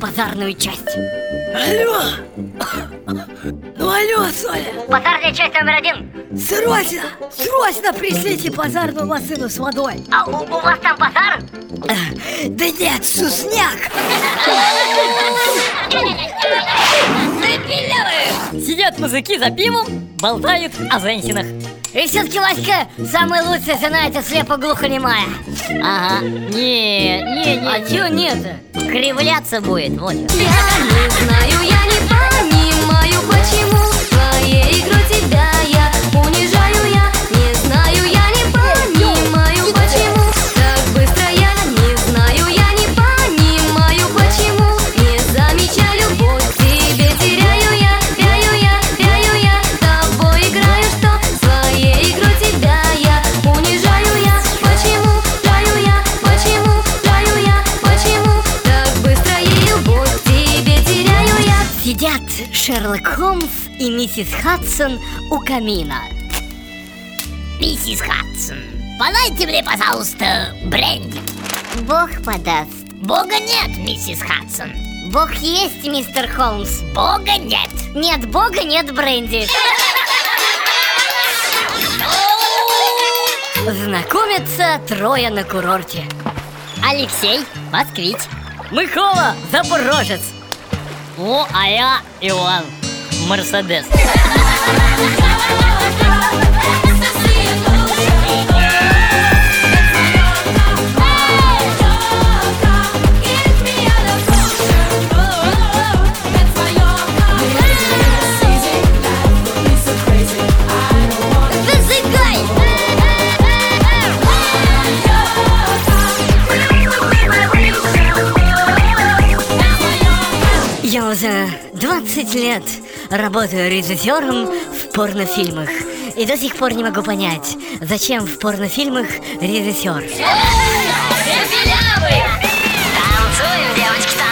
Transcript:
пожарную часть. Алло! Ну алло, Соля! Пожарная часть номер один. Срочно! Срочно пришлите пожарную машину с водой! А у, у вас там пожар? Да нет, сусняк! Сидят мужики за пивом, болтают о женщинах. И все-таки Васька самая лучшая жена это слепо-глухонемая. Ага. Не, не, не. А чё нет? Кривляться будет, вот. Я не знаю, я не понимаю, Шерлок Холмс и миссис Хадсон у камина. Миссис Хадсон, подайте мне, пожалуйста, бренди. Бог подаст. Бога нет, миссис Хадсон. Бог есть, мистер Холмс. Бога нет. Нет Бога, нет бренди. Знакомятся трое на курорте. Алексей, москвич. Микола, запорожец. О, а я Иван, Мерседес. Я уже 20 лет работаю режиссером в порнофильмах. И до сих пор не могу понять, зачем в порнофильмах режиссер. Танцуем, девочки, танцуем